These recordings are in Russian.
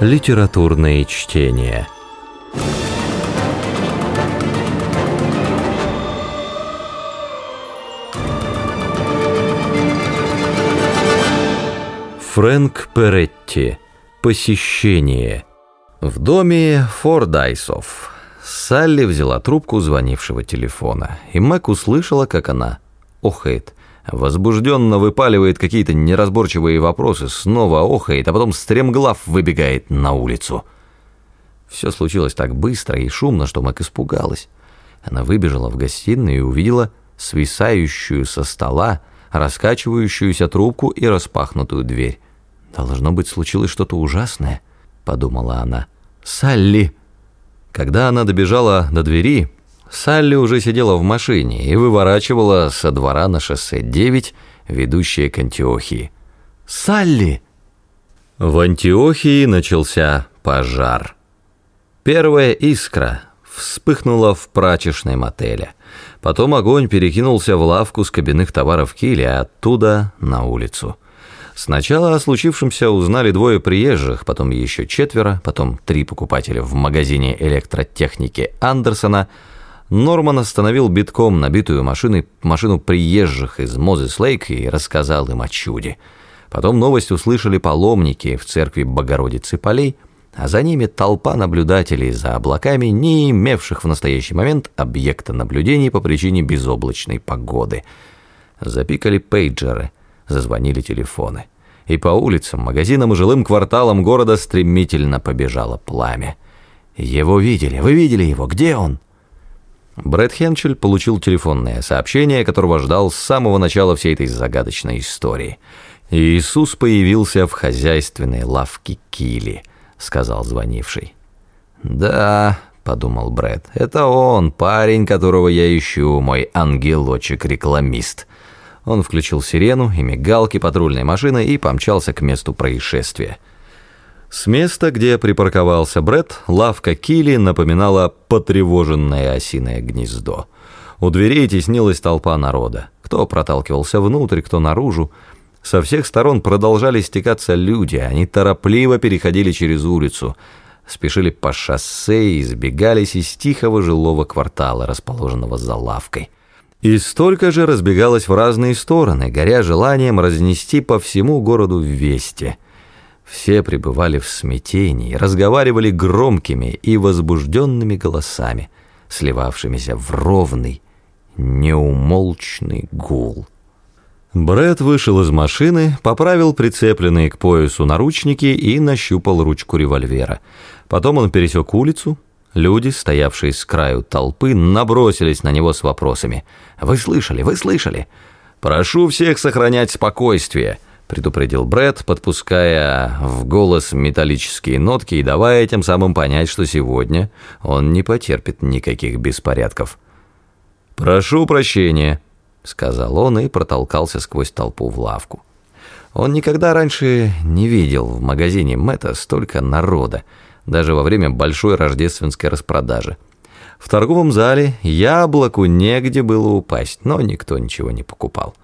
Литературные чтения. Фрэнк Перетти. Посещение. В доме Фордайсов. Салли взяла трубку звонившего телефона, и Мэг услышала, как она охает. Возбужденно выпаливает какие-то неразборчивые вопросы, снова охает, а потом стремглав выбегает на улицу. Все случилось так быстро и шумно, что Мэг испугалась. Она выбежала в гостиную и увидела свисающую со стола, раскачивающуюся трубку и распахнутую дверь. «Должно быть, случилось что-то ужасное», — подумала она. «Салли!» Когда она добежала до двери, Салли уже сидела в машине и выворачивала со двора на шоссе 9, ведущее к Антиохии. «Салли!» В Антиохии начался пожар. Первая искра вспыхнула в прачечной мотеле. Потом огонь перекинулся в лавку с кабинных товаров Килли, а оттуда на улицу. Сначала о случившемся узнали двое приезжих, потом еще четверо, потом три покупателя в магазине электротехники Андерсона. Норман остановил битком набитую машиной, машину приезжих из Мозес Лейк и рассказал им о чуде. Потом новость услышали паломники в церкви Богородицы Полей, а за ними толпа наблюдателей за облаками, не имевших в настоящий момент объекта наблюдений по причине безоблачной погоды. Запикали пейджеры – зазвонили телефоны. И по улицам, магазинам и жилым кварталам города стремительно побежало пламя. «Его видели! Вы видели его! Где он?» Брэд Хенчель получил телефонное сообщение, которого ждал с самого начала всей этой загадочной истории. «Иисус появился в хозяйственной лавке Кили», — сказал звонивший. «Да», — подумал Брэд, — «это он, парень, которого я ищу, мой ангелочек-рекламист». Он включил сирену и мигалки патрульной машины и помчался к месту происшествия. С места, где припарковался Бред, лавка Кили напоминала потревоженное осиное гнездо. У дверей теснилась толпа народа. Кто проталкивался внутрь, кто наружу. Со всех сторон продолжали стекаться люди, они торопливо переходили через улицу, спешили по шоссе и избегались из тихого жилого квартала, расположенного за лавкой. И столько же разбегалось в разные стороны, горя желанием разнести по всему городу вести. Все пребывали в смятении, разговаривали громкими и возбужденными голосами, сливавшимися в ровный, неумолчный гул. Брэд вышел из машины, поправил прицепленные к поясу наручники и нащупал ручку револьвера. Потом он пересек улицу, Люди, стоявшие с краю толпы, набросились на него с вопросами. «Вы слышали? Вы слышали?» «Прошу всех сохранять спокойствие», — предупредил Бред, подпуская в голос металлические нотки и давая тем самым понять, что сегодня он не потерпит никаких беспорядков. «Прошу прощения», — сказал он и протолкался сквозь толпу в лавку. Он никогда раньше не видел в магазине Мэтта столько народа, даже во время большой рождественской распродажи. В торговом зале яблоку негде было упасть, но никто ничего не покупал.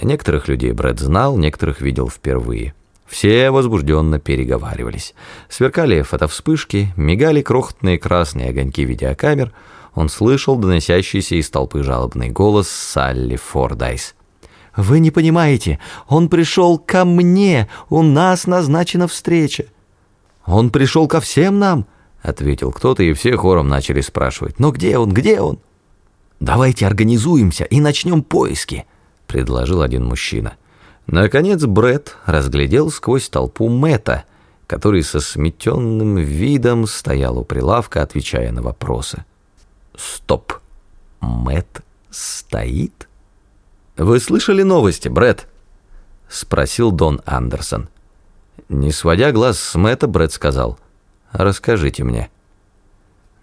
Некоторых людей Брэд знал, некоторых видел впервые. Все возбужденно переговаривались. Сверкали фотовспышки, мигали крохотные красные огоньки видеокамер. Он слышал доносящийся из толпы жалобный голос Салли Фордайс. «Вы не понимаете, он пришел ко мне, у нас назначена встреча». «Он пришел ко всем нам», — ответил кто-то, и все хором начали спрашивать. «Но где он, где он?» «Давайте организуемся и начнем поиски», — предложил один мужчина. Наконец Бред разглядел сквозь толпу Мэтта, который со сметенным видом стоял у прилавка, отвечая на вопросы. «Стоп! Мэтт стоит?» «Вы слышали новости, Бред?» — спросил Дон Андерсон. Не сводя глаз с Мэтта, Брэд сказал, «Расскажите мне».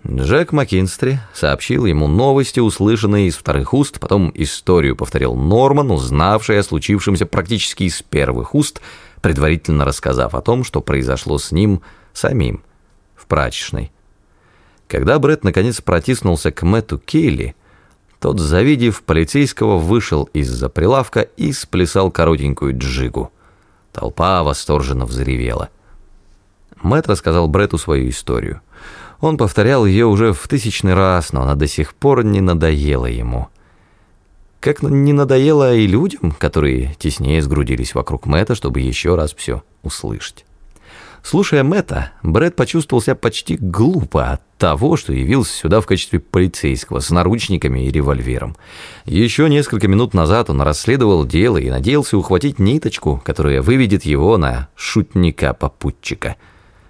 Джек Маккинстри сообщил ему новости, услышанные из вторых уст, потом историю повторил Норман, узнавший о случившемся практически из первых уст, предварительно рассказав о том, что произошло с ним самим в прачечной. Когда Брэд наконец протиснулся к Мэтту Кейли, тот, завидев полицейского, вышел из-за прилавка и сплясал коротенькую джигу. Толпа восторженно взревела. Мэтт рассказал Бретту свою историю. Он повторял ее уже в тысячный раз, но она до сих пор не надоела ему. Как не надоело и людям, которые теснее сгрудились вокруг Мэтта, чтобы еще раз все услышать. Слушая Мэтта, Брэд почувствовал себя почти глупо от того, что явился сюда в качестве полицейского с наручниками и револьвером. Еще несколько минут назад он расследовал дело и надеялся ухватить ниточку, которая выведет его на шутника-попутчика.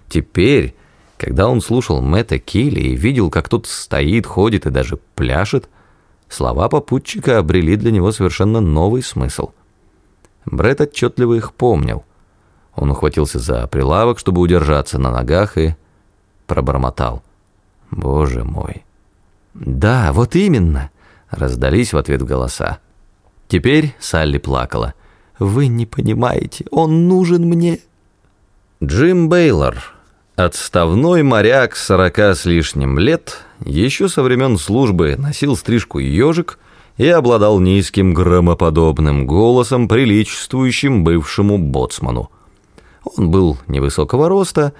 Теперь, когда он слушал Мэтта Килли и видел, как тот стоит, ходит и даже пляшет, слова попутчика обрели для него совершенно новый смысл. Брэд отчетливо их помнил. Он ухватился за прилавок, чтобы удержаться на ногах, и пробормотал. «Боже мой!» «Да, вот именно!» — раздались в ответ голоса. Теперь Салли плакала. «Вы не понимаете, он нужен мне!» Джим Бейлор, отставной моряк сорока с лишним лет, еще со времен службы носил стрижку ежик и обладал низким громоподобным голосом, приличествующим бывшему боцману. Он был невысокого роста,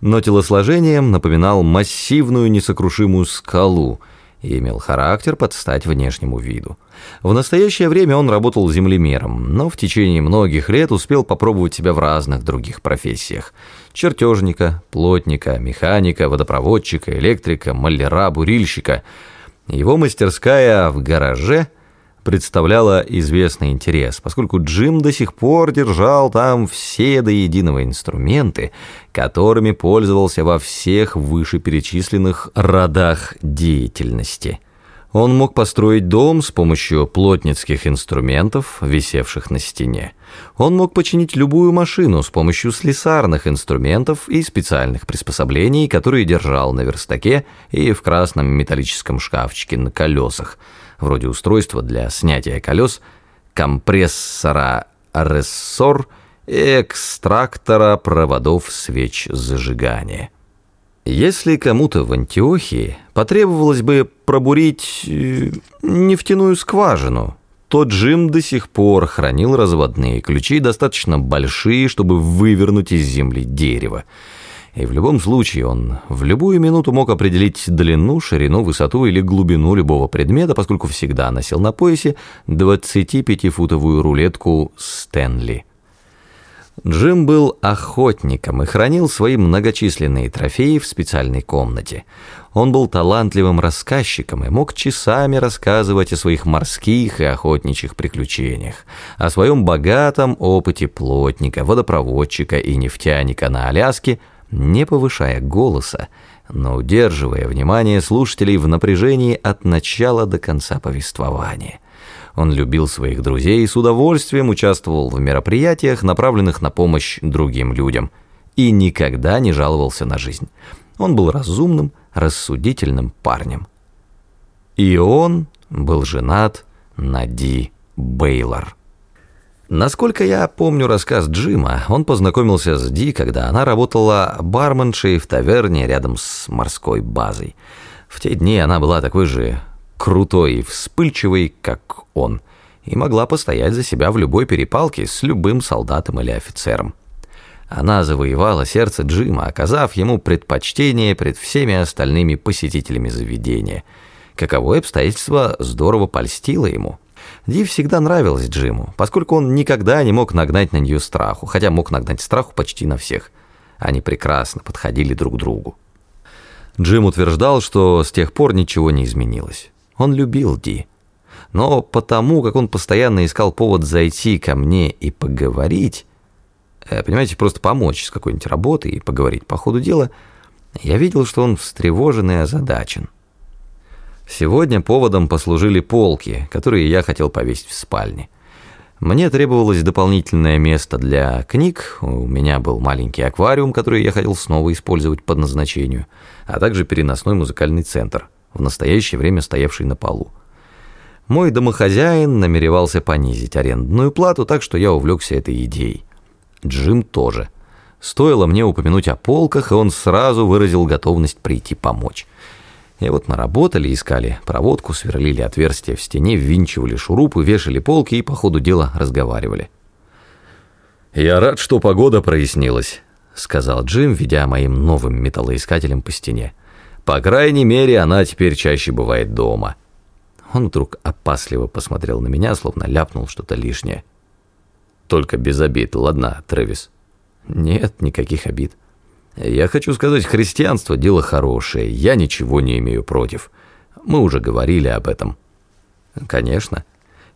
но телосложением напоминал массивную несокрушимую скалу и имел характер под стать внешнему виду. В настоящее время он работал землемером, но в течение многих лет успел попробовать себя в разных других профессиях. Чертежника, плотника, механика, водопроводчика, электрика, маляра, бурильщика. Его мастерская в гараже – представляла известный интерес, поскольку Джим до сих пор держал там все до единого инструменты, которыми пользовался во всех вышеперечисленных родах деятельности. Он мог построить дом с помощью плотницких инструментов, висевших на стене. Он мог починить любую машину с помощью слесарных инструментов и специальных приспособлений, которые держал на верстаке и в красном металлическом шкафчике на колесах – вроде устройства для снятия колес, компрессора рессор и экстрактора проводов свеч зажигания. Если кому-то в Антиохии потребовалось бы пробурить э, нефтяную скважину, то Джим до сих пор хранил разводные ключи достаточно большие, чтобы вывернуть из земли дерево. И в любом случае он в любую минуту мог определить длину, ширину, высоту или глубину любого предмета, поскольку всегда носил на поясе 25-футовую рулетку Стэнли. Джим был охотником и хранил свои многочисленные трофеи в специальной комнате. Он был талантливым рассказчиком и мог часами рассказывать о своих морских и охотничьих приключениях, о своем богатом опыте плотника, водопроводчика и нефтяника на Аляске – не повышая голоса, но удерживая внимание слушателей в напряжении от начала до конца повествования. Он любил своих друзей и с удовольствием участвовал в мероприятиях, направленных на помощь другим людям, и никогда не жаловался на жизнь. Он был разумным, рассудительным парнем. И он был женат на Ди Бейлор. Насколько я помню рассказ Джима, он познакомился с Ди, когда она работала барменшей в таверне рядом с морской базой. В те дни она была такой же крутой и вспыльчивой, как он, и могла постоять за себя в любой перепалке с любым солдатом или офицером. Она завоевала сердце Джима, оказав ему предпочтение пред всеми остальными посетителями заведения. Каковое обстоятельство здорово польстило ему – Ди всегда нравилась Джиму, поскольку он никогда не мог нагнать на нее страху, хотя мог нагнать страху почти на всех. Они прекрасно подходили друг другу. Джим утверждал, что с тех пор ничего не изменилось. Он любил Ди. Но потому, как он постоянно искал повод зайти ко мне и поговорить, э, понимаете, просто помочь с какой-нибудь работой и поговорить по ходу дела, я видел, что он встревожен и озадачен. Сегодня поводом послужили полки, которые я хотел повесить в спальне. Мне требовалось дополнительное место для книг, у меня был маленький аквариум, который я хотел снова использовать по назначению, а также переносной музыкальный центр, в настоящее время стоявший на полу. Мой домохозяин намеревался понизить арендную плату, так что я увлекся этой идеей. Джим тоже. Стоило мне упомянуть о полках, и он сразу выразил готовность прийти помочь. И вот наработали, искали проводку, сверлили отверстия в стене, ввинчивали шурупы, вешали полки и по ходу дела разговаривали. «Я рад, что погода прояснилась», — сказал Джим, ведя моим новым металлоискателем по стене. «По крайней мере, она теперь чаще бывает дома». Он вдруг опасливо посмотрел на меня, словно ляпнул что-то лишнее. «Только без обид, ладно, Трэвис?» «Нет, никаких обид». «Я хочу сказать, христианство – дело хорошее, я ничего не имею против. Мы уже говорили об этом». «Конечно».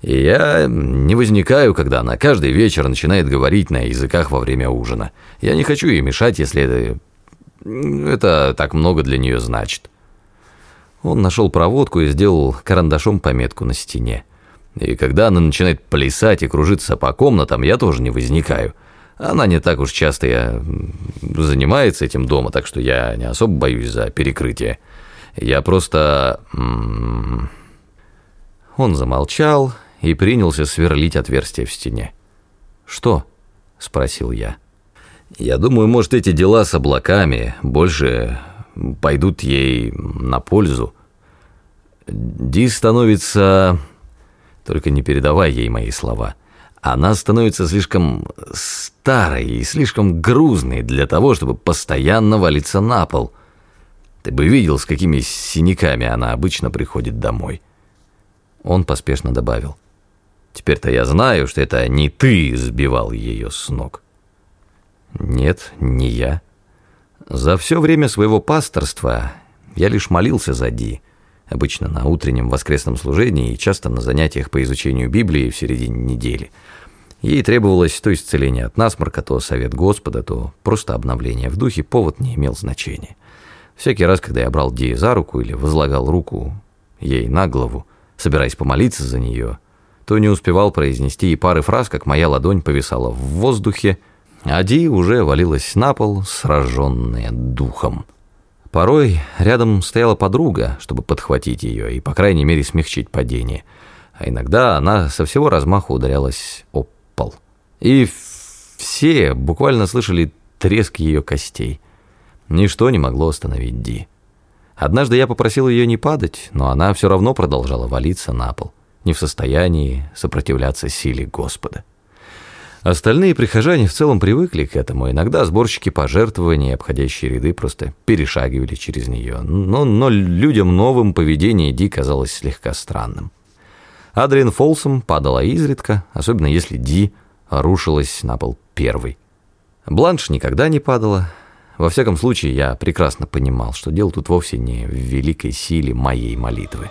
И я не возникаю, когда она каждый вечер начинает говорить на языках во время ужина. Я не хочу ей мешать, если это... это так много для нее значит. Он нашел проводку и сделал карандашом пометку на стене. И когда она начинает плясать и кружиться по комнатам, я тоже не возникаю. Она не так уж часто я занимается этим дома, так что я не особо боюсь за перекрытие. Я просто... Он замолчал и принялся сверлить отверстие в стене. «Что?» – спросил я. «Я думаю, может, эти дела с облаками больше пойдут ей на пользу. Ди становится... Только не передавай ей мои слова. Она становится слишком старой и слишком грузной для того, чтобы постоянно валиться на пол. Ты бы видел, с какими синяками она обычно приходит домой». Он поспешно добавил. Теперь-то я знаю, что это не ты сбивал ее с ног. Нет, не я. За все время своего пасторства я лишь молился за Ди, обычно на утреннем воскресном служении и часто на занятиях по изучению Библии в середине недели. Ей требовалось то исцеление от насморка, то совет Господа, то просто обновление в духе, повод не имел значения. Всякий раз, когда я брал Ди за руку или возлагал руку ей на голову, собираясь помолиться за нее – то не успевал произнести и пары фраз, как моя ладонь повисала в воздухе, а Ди уже валилась на пол, сраженная духом. Порой рядом стояла подруга, чтобы подхватить ее и, по крайней мере, смягчить падение, а иногда она со всего размаху ударялась об пол. И все буквально слышали треск ее костей. Ничто не могло остановить Ди. Однажды я попросил ее не падать, но она все равно продолжала валиться на пол не в состоянии сопротивляться силе Господа. Остальные прихожане в целом привыкли к этому. Иногда сборщики пожертвований, обходящие ряды, просто перешагивали через нее. Но, но людям новым поведение Ди казалось слегка странным. Адриан Фолсом падала изредка, особенно если Ди рушилась на пол первой. Бланш никогда не падала. Во всяком случае, я прекрасно понимал, что дело тут вовсе не в великой силе моей молитвы.